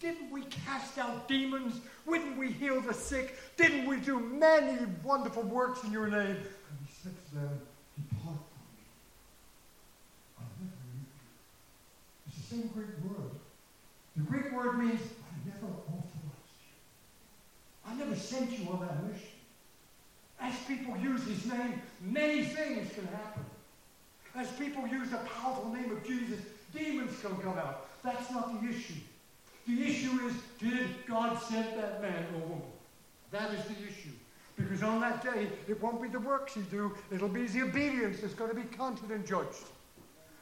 Didn't we cast out demons? Wouldn't we heal the sick? Didn't we do many wonderful works in your name? And he said to them, Depart from me. I never knew you. It's the same Greek word. The Greek word means, I never authorized you. I never sent you on that mission. As people use his name, many things can happen. As people use the powerful name of Jesus, demons can come out. That's not the issue. The issue is, did God send that man or woman? That is the issue. Because on that day, it won't be the works you do, it'll be the obedience that's going to be counted and judged.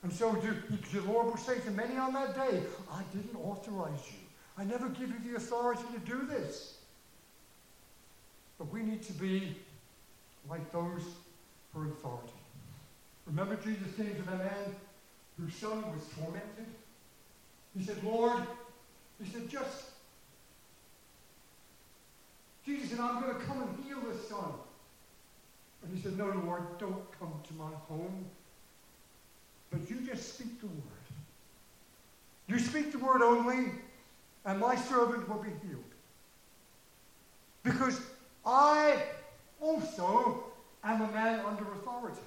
And so the Lord will say to many on that day, I didn't authorize you. I never give you the authority to do this. But we need to be like those for authority. Remember Jesus came to that man whose son was tormented? He said, Lord, he said, just. Jesus said, I'm going to come and heal this son. And he said, No, Lord, don't come to my home. But you just speak the word. You speak the word only, and my servant will be healed. Because I also am a man under authority.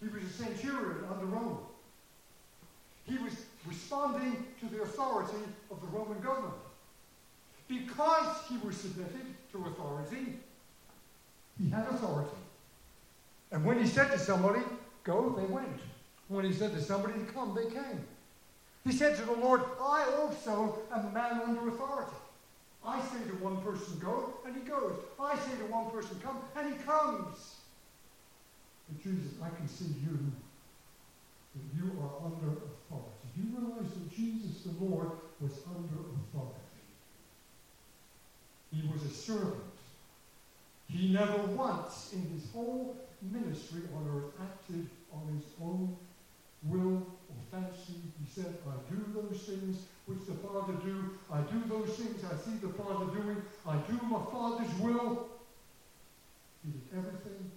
He was a centurion under Rome. He was responding to the authority of the Roman government. Because he was submitted to authority, he had authority. And when he said to somebody, go, they went. When he said to somebody come, they came. He said to the Lord, I also am a man under authority. I say to one person, go, and he goes. I say to one person, come, and he comes. But Jesus, I can see you, that you are under you realize that Jesus the Lord was under authority? He was a servant. He never once in his whole ministry on earth acted on his own will or fancy. He said, I do those things which the Father do. I do those things I see the Father doing. I do my Father's will. He did everything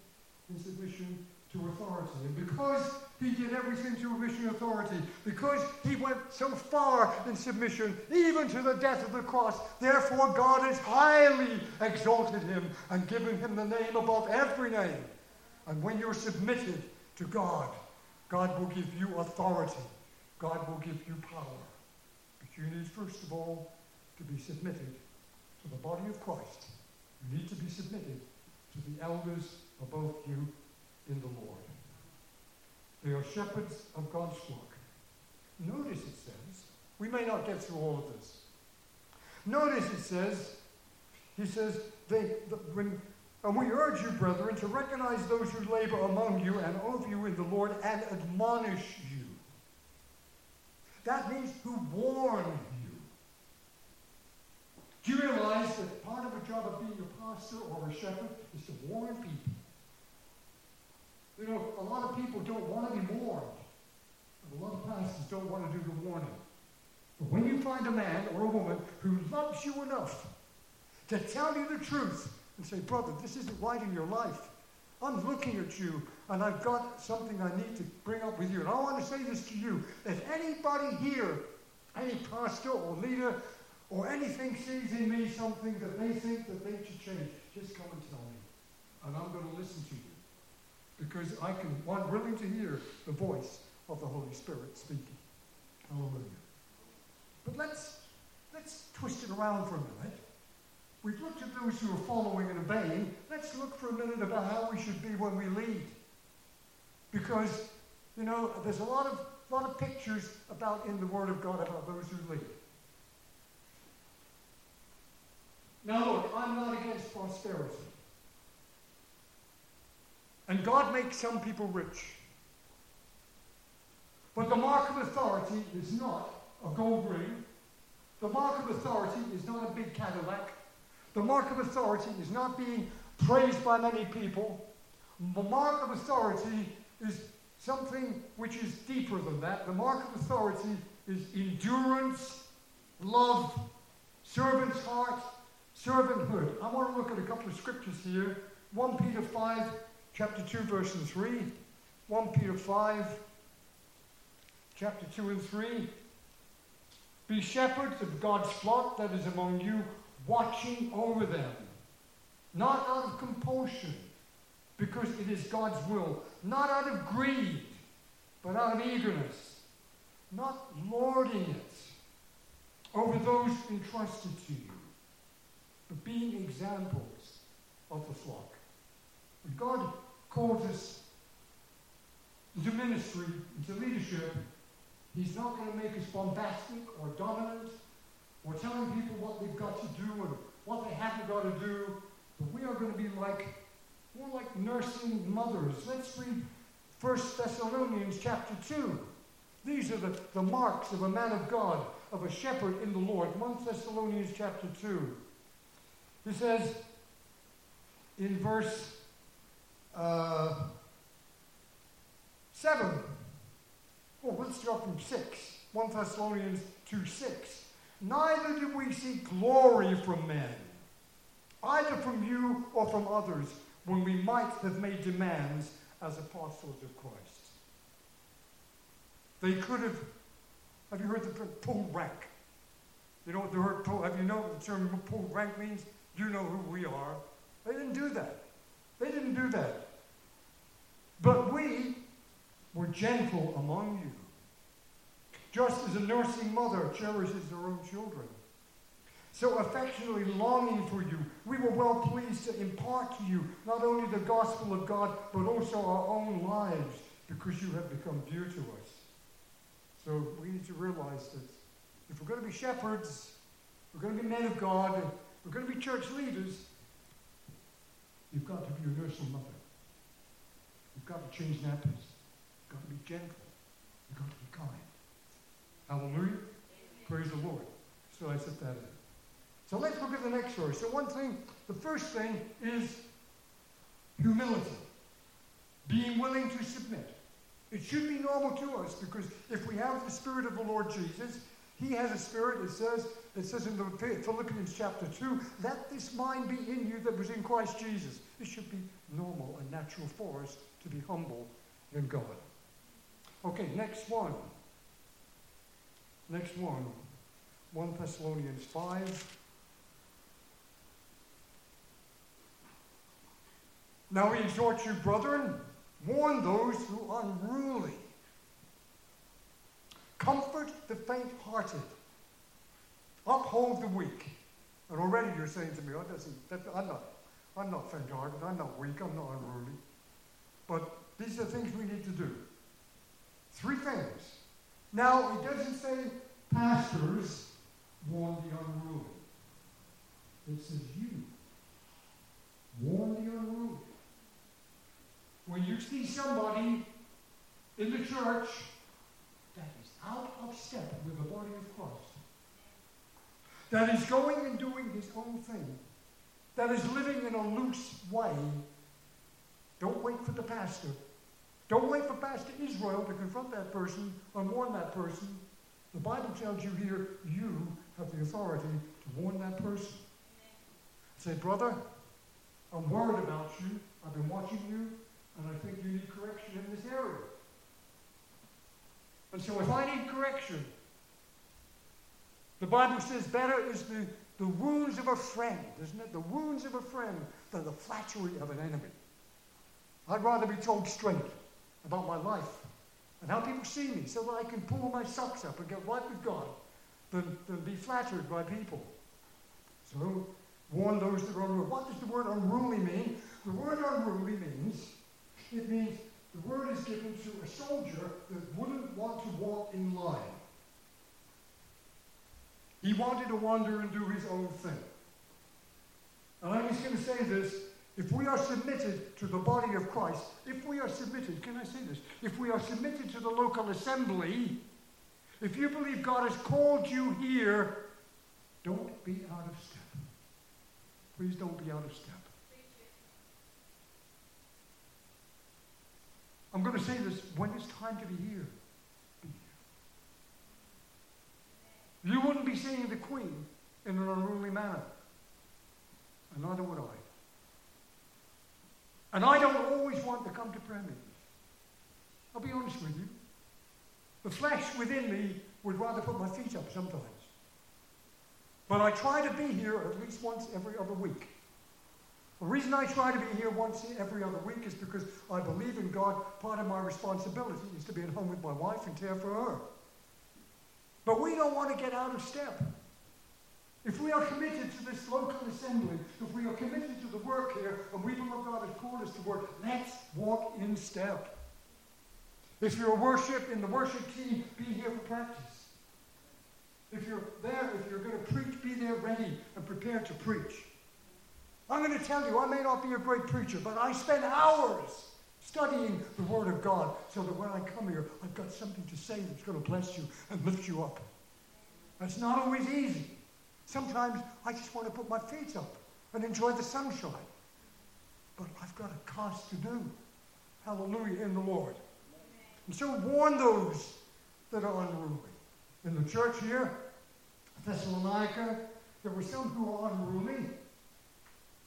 in submission to authority. And because he did everything to submission authority, because he went so far in submission, even to the death of the cross, therefore God has highly exalted him and given him the name above every name. And when you're submitted to God, God will give you authority. God will give you power. But you need, first of all, to be submitted to the body of Christ. You need to be submitted to the elders above you in the Lord. They are shepherds of God's flock. Notice it says, we may not get through all of this. Notice it says, he says, they, the, when and we urge you, brethren, to recognize those who labor among you and over you in the Lord and admonish you. That means who warn you. Do you realize that part of the job of being a pastor or a shepherd is to warn people? You know, a lot of people don't want to be warned. A lot of pastors don't want to do the warning. But when you find a man or a woman who loves you enough to tell you the truth and say, brother, this isn't right in your life. I'm looking at you and I've got something I need to bring up with you. And I want to say this to you. If anybody here, any pastor or leader or anything sees in me something that they think that they should change, just come and tell me. And I'm going to listen to you. Because I can, I'm willing to hear the voice of the Holy Spirit speaking. Hallelujah. But let's, let's twist it around for a minute We've looked at those who are following and obeying. Let's look for a minute about how we should be when we lead. Because, you know, there's a lot of, lot of pictures about in the Word of God about those who lead. Now, look, I'm not against prosperity. And God makes some people rich. But the mark of authority is not a gold ring. The mark of authority is not a big Cadillac. The mark of authority is not being praised by many people. The mark of authority is something which is deeper than that. The mark of authority is endurance, love, servant's heart, servanthood. I want to look at a couple of scriptures here. 1 Peter 5, chapter 2, verse 3. 1 Peter 5, chapter 2 and 3. Be shepherds of God's flock that is among you, watching over them, not out of compulsion, because it is God's will, not out of greed, but out of eagerness, not lording it over those entrusted to you, but being examples of the flock. When God calls us into ministry, into leadership, He's not going to make us bombastic or dominant or telling people what they've got to do and what they haven't got to do. But we are going to be like, more like nursing mothers. Let's read 1 Thessalonians chapter 2. These are the, the marks of a man of God, of a shepherd in the Lord. 1 Thessalonians chapter 2. He says in verse uh, 7. Oh, let's start from 6. 1 Thessalonians 2 6. Neither do we seek glory from men, either from you or from others, when we might have made demands as apostles of Christ. They could have, have you heard the term pull rank? You know what the word pull, have you know what the term pull rank means? You know who we are. They didn't do that. They didn't do that. But we were gentle among you, just as a nursing mother cherishes her own children. So affectionately longing for you, we were well pleased to impart to you not only the gospel of God, but also our own lives, because you have become dear to us. So we need to realize that if we're going to be shepherds, we're going to be men of God, we're going to be church leaders, you've got to be a nursing mother. You've got to change nappies. You've got to be gentle. You've got to be kind. Hallelujah. Praise the Lord. So I set that in. So let's look at the next verse. So one thing, the first thing is humility. Being willing to submit. It should be normal to us because if we have the Spirit of the Lord Jesus, He has a spirit that says, it says in the Philippians chapter 2, let this mind be in you that was in Christ Jesus. It should be normal and natural for us to be humble in God. Okay, next one. Next one. 1 Thessalonians 5. Now we exhort you, brethren, warn those who are unruly. Comfort the faint hearted. Uphold the weak. And already you're saying to me, oh, that, I'm not, I'm not faint hearted, I'm not weak, I'm not unruly. But these are things we need to do. Three things. Now, it doesn't say pastors warn the unruly. It says you warn the unruly. When you see somebody in the church that is out of step with the body of Christ, that is going and doing his own thing, that is living in a loose way, don't wait for the pastor. Don't wait for Pastor Israel to confront that person or warn that person. The Bible tells you here, you have the authority to warn that person. Say, brother, I'm worried about you. I've been watching you, and I think you need correction in this area. And so if I need correction, the Bible says better is the, the wounds of a friend, isn't it? The wounds of a friend than the flattery of an enemy. I'd rather be told straight about my life and how people see me so that I can pull my socks up and get right with God than, than be flattered by people. So warn those that are unruly. What does the word unruly mean? The word unruly means, it means the word is given to a soldier that wouldn't want to walk in line. He wanted to wander and do his own thing. And I'm just going to say this if we are submitted to the body of Christ, if we are submitted, can I say this? If we are submitted to the local assembly, if you believe God has called you here, don't be out of step. Please don't be out of step. I'm going to say this when it's time to be here, be here. You wouldn't be seeing the Queen in an unruly manner, and neither would I. And I don't always want to come to prayer meetings. I'll be honest with you. The flesh within me would rather put my feet up sometimes. But I try to be here at least once every other week. The reason I try to be here once every other week is because I believe in God. Part of my responsibility is to be at home with my wife and care for her. But we don't want to get out of step. If we are committed to this local assembly, if we are committed to the work here, and we believe God has called us to work, let's walk in step. If you're a worship in the worship team, be here for practice. If you're there, if you're going to preach, be there ready and prepared to preach. I'm going to tell you, I may not be a great preacher, but I spend hours studying the Word of God so that when I come here, I've got something to say that's going to bless you and lift you up. That's not always easy. Sometimes I just want to put my feet up and enjoy the sunshine. But I've got a cause to do. Hallelujah in the Lord. And so warn those that are unruly. In the church here, Thessalonica, there were some who were unruly.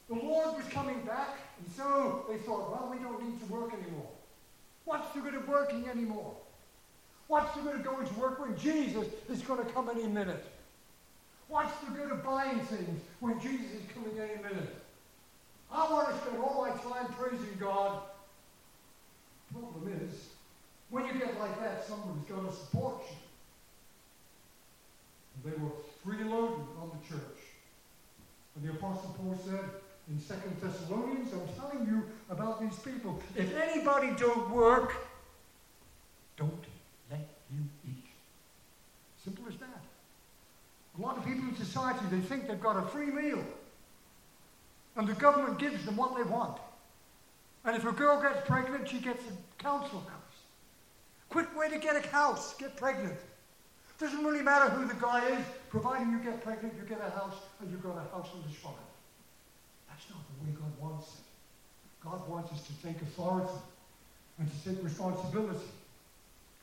The Lord was coming back, and so they thought, well, we don't need to work anymore. What's the good of working anymore? What's the good of going to work when Jesus is going to come any minute? What's the good of buying things when Jesus is coming any minute? I want to spend all my time praising God. Problem is, when you get like that, someone's going to support you. And they were freeloading on the church. And the Apostle Paul said in 2 Thessalonians, I'm telling you about these people. If anybody don't work, don't let you eat. Simple as that. A lot of people in society, they think they've got a free meal. And the government gives them what they want. And if a girl gets pregnant, she gets a council house. Quick way to get a house, get pregnant. Doesn't really matter who the guy is, providing you get pregnant, you get a house, and you've got a house on the child. That's not the way God wants it. God wants us to take authority and to take responsibility.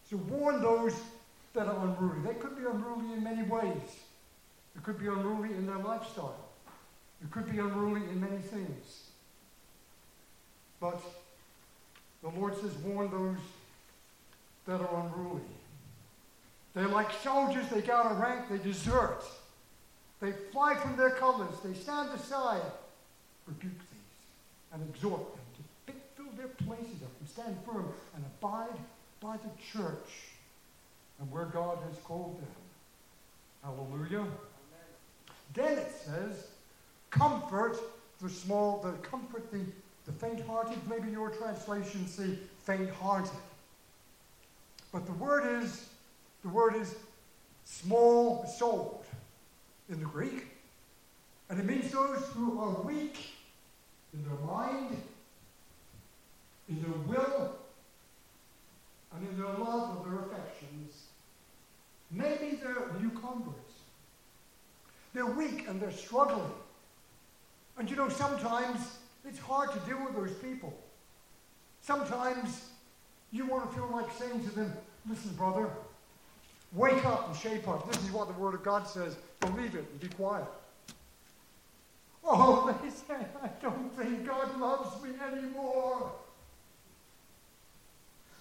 So warn those that are unruly. They could be unruly in many ways. It could be unruly in their lifestyle. It could be unruly in many things. But the Lord says, warn those that are unruly. They're like soldiers, they got a rank, they desert. They fly from their colors, they stand aside, rebuke these, and exhort them to fill their places up and stand firm and abide by the church and where God has called them. Hallelujah. Then it says, comfort the small, the comfort the, the faint-hearted. Maybe your translation say faint-hearted. But the word is, the word is small-souled in the Greek. And it means those who are weak in their mind, in their will, and in their love of their affections. Maybe they're new converts. They're weak and they're struggling. And you know, sometimes it's hard to deal with those people. Sometimes you want to feel like saying to them, listen, brother, wake up and shape up. This is what the Word of God says. Believe it and be quiet. Oh, they say, I don't think God loves me anymore.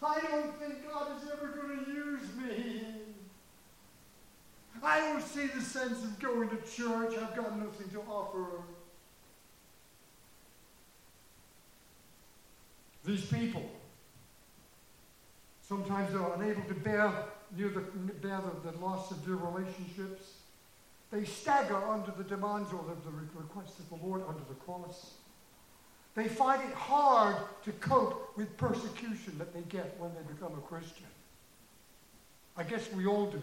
I don't think God is ever going to use me. I don't see the sense of going to church. I've got nothing to offer. These people, sometimes they're unable to bear, near the, bear the, the loss of their relationships. They stagger under the demands or the, the requests of the Lord under the cross. They find it hard to cope with persecution that they get when they become a Christian. I guess we all do.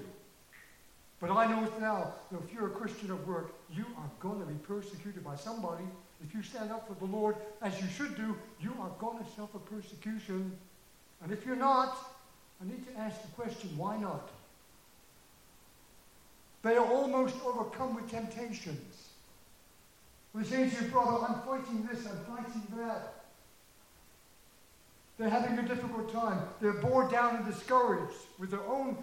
But I know now that if you're a Christian of work, you are going to be persecuted by somebody. If you stand up for the Lord, as you should do, you are going to suffer persecution. And if you're not, I need to ask the question, why not? They are almost overcome with temptations. They say to your brother, I'm fighting this, I'm fighting that. They're having a difficult time. They're bored down and discouraged with their own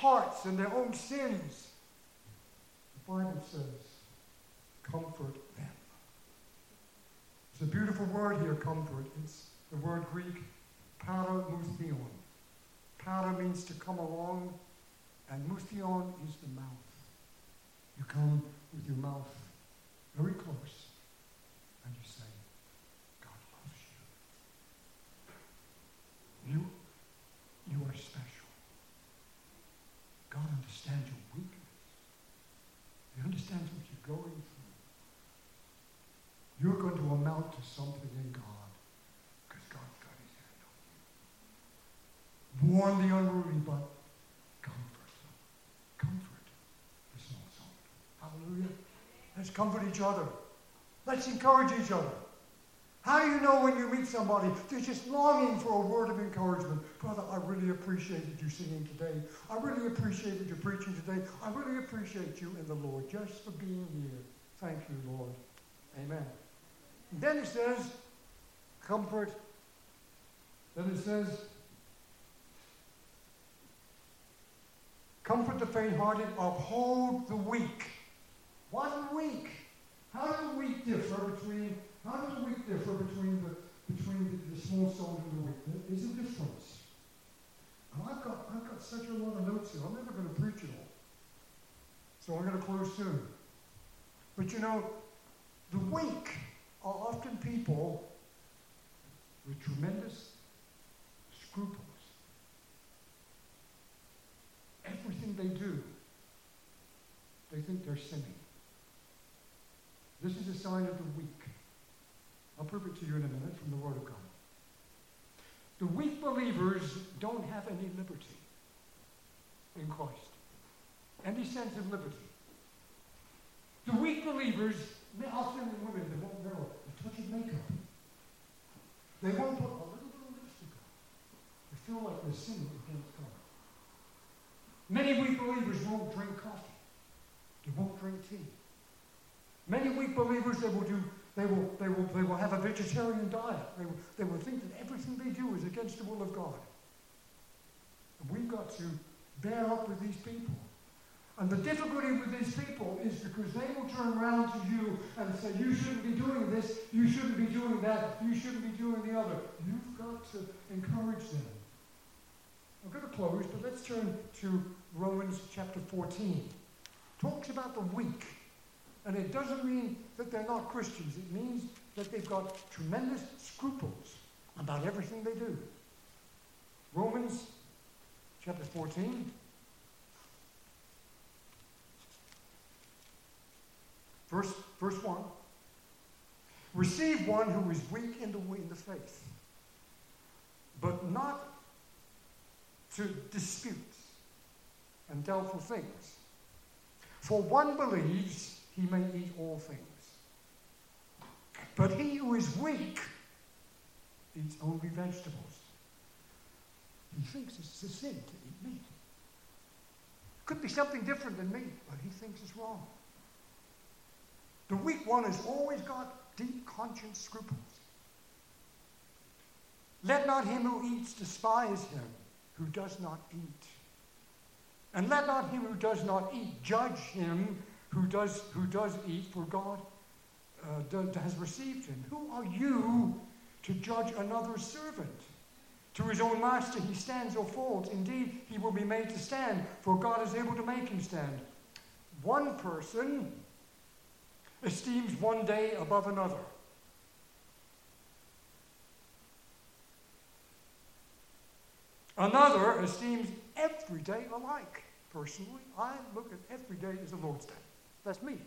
hearts and their own sins. The Bible says, comfort them. It's a beautiful word here, comfort. It's the word Greek, paramutheon. Para means to come along, and mutheon is the mouth. You come with your mouth very close and you say, God loves you. You, you are special. God understands your weakness. He understands what you're going through. You're going to amount to something in God because God's got his hand the unruly, but comfort. Comfort the small soul. Hallelujah. Let's comfort each other. Let's encourage each other. How do you know when you meet somebody they're just longing for a word of encouragement? Brother, I really appreciated you singing today. I really appreciated you preaching today. I really appreciate you in the Lord just for being here. Thank you, Lord. Amen. And then it says, comfort. Then it says, comfort the faint-hearted, uphold the weak. One weak. How does the weak differ between how does the weak differ between the between the, the small-souled and the weak? There is a difference. And I've got I've got such a lot of notes here. I'm never going to preach it all. So I'm going to close soon. But you know, the weak are often people with tremendous scruples. They do, they think they're sinning. This is a sign of the weak. I'll prove it to you in a minute from the Word of God. The weak believers don't have any liberty in Christ, any sense of liberty. The weak believers, often the women, they won't wear a touch of makeup. They won't put a little bit of lipstick on. They feel like they're sinning against Many weak believers won't drink coffee. They won't drink tea. Many weak believers, they will do, they will, they will, they will have a vegetarian diet. They will, they will think that everything they do is against the will of God. And we've got to bear up with these people. And the difficulty with these people is because they will turn around to you and say, you shouldn't be doing this, you shouldn't be doing that, you shouldn't be doing the other. You've got to encourage them. I'm going to close, but let's turn to Romans chapter 14. Talks about the weak. And it doesn't mean that they're not Christians. It means that they've got tremendous scruples about everything they do. Romans chapter 14. Verse, verse 1. Receive one who is weak in the, in the faith, but not to disputes and doubtful things. For one believes he may eat all things. But he who is weak eats only vegetables. He thinks it's a sin to eat meat. Could be something different than meat, but he thinks it's wrong. The weak one has always got deep conscience scruples. Let not him who eats despise him who does not eat. And let not him who does not eat judge him who does, who does eat, for God uh, has received him. Who are you to judge another servant? To his own master he stands or falls. Indeed, he will be made to stand, for God is able to make him stand. One person esteems one day above another. Another esteems every day alike. Personally, I look at every day as the Lord's day. That's me.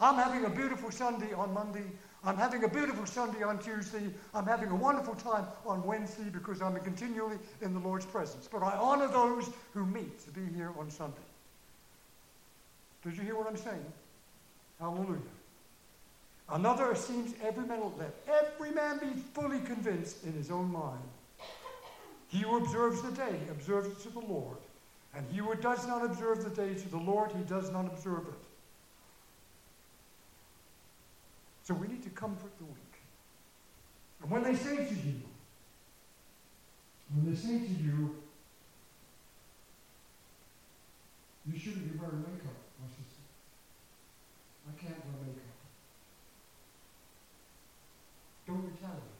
I'm having a beautiful Sunday on Monday. I'm having a beautiful Sunday on Tuesday. I'm having a wonderful time on Wednesday because I'm continually in the Lord's presence. But I honor those who meet to be here on Sunday. Did you hear what I'm saying? Hallelujah. Another esteems every man, let every man be fully convinced in his own mind. He who observes the day observes it to the Lord. And he who does not observe the day to the Lord, he does not observe it. So we need to comfort the weak. And when they say to you, when they say to you, you shouldn't be wearing makeup, I should say. I can't wear makeup. Don't retaliate.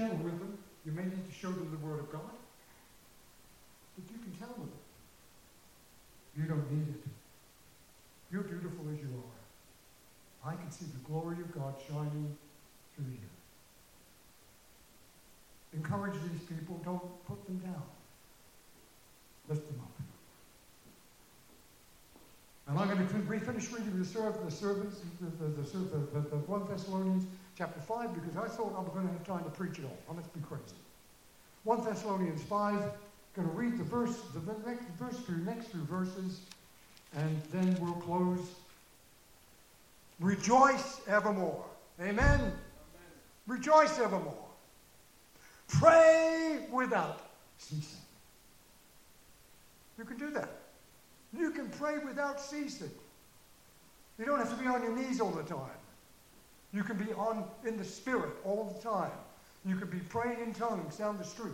Gentle with them. You may need to show them the Word of God. But you can tell them. You don't need it. You're beautiful as you are. I can see the glory of God shining through you. Encourage these people. Don't put them down. Lift them up. And I'm going to finish reading the, serv- the servants, the, the, the, the, the 1 Thessalonians chapter 5 because I thought I was going to have time to preach it all. I must be crazy. 1 Thessalonians 5, going to read the verse, the next verse through next few verses, and then we'll close. Rejoice evermore. Amen. Amen. Rejoice evermore. Pray without ceasing. You can do that. You can pray without ceasing. You don't have to be on your knees all the time. You can be on in the spirit all the time. You can be praying in tongues down the street.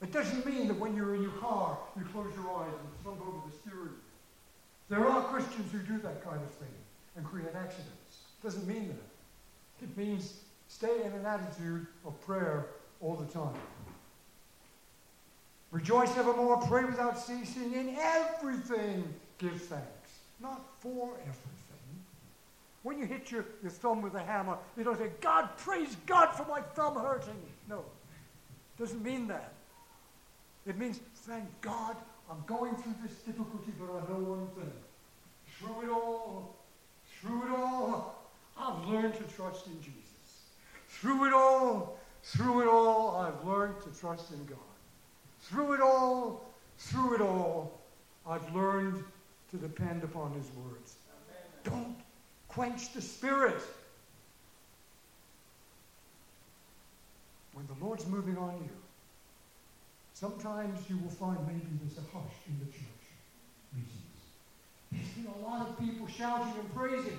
It doesn't mean that when you're in your car, you close your eyes and slump over the steering. There are Christians who do that kind of thing and create accidents. It doesn't mean that. It means stay in an attitude of prayer all the time. Rejoice evermore, pray without ceasing, in everything give thanks. Not for everything. When you hit your, your thumb with a hammer, you don't say, God, praise God for my thumb hurting. No. it Doesn't mean that. It means, thank God I'm going through this difficulty, but I know one thing. Through it all, through it all, I've learned to trust in Jesus. Through it all, through it all, I've learned to trust in God. Through it all, through it all, I've learned to depend upon his words. Amen. Don't quench the spirit. When the Lord's moving on you, sometimes you will find maybe there's a hush in the church meetings. There's been a lot of people shouting and praising.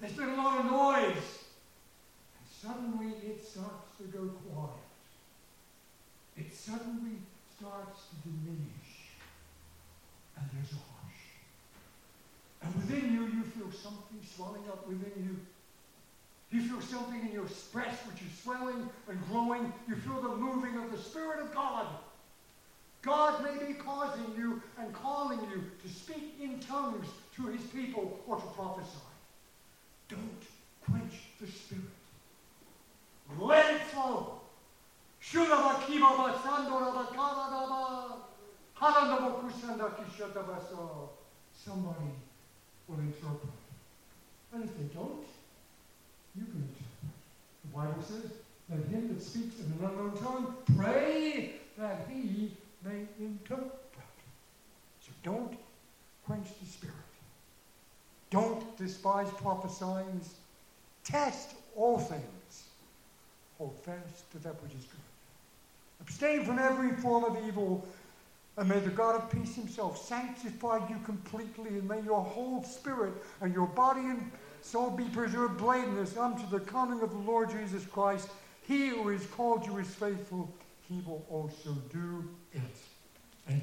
There's been a lot of noise. And suddenly it starts to go quiet it suddenly starts to diminish. And there's a hush. And within you, you feel something swelling up within you. You feel something in your breast which is swelling and growing. You feel the moving of the Spirit of God. God may be causing you and calling you to speak in tongues to his people or to prophesy. Don't quench the Spirit. Let it flow. Somebody will interpret. And if they don't, you can interpret. The Bible says, let him that speaks in an unknown tongue pray that he may interpret. So don't quench the spirit. Don't despise prophesying. Test all things. Hold fast to that which is good. Abstain from every form of evil. And may the God of peace himself sanctify you completely, and may your whole spirit and your body and soul be preserved blameless unto the coming of the Lord Jesus Christ. He who has called you is faithful, he will also do it. Amen.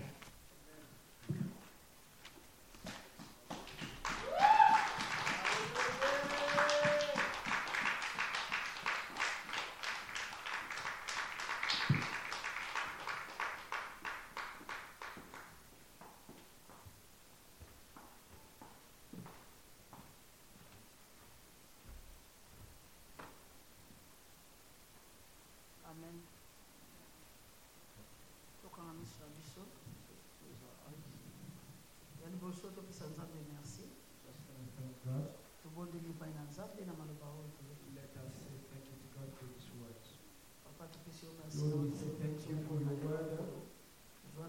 Lord, we say thank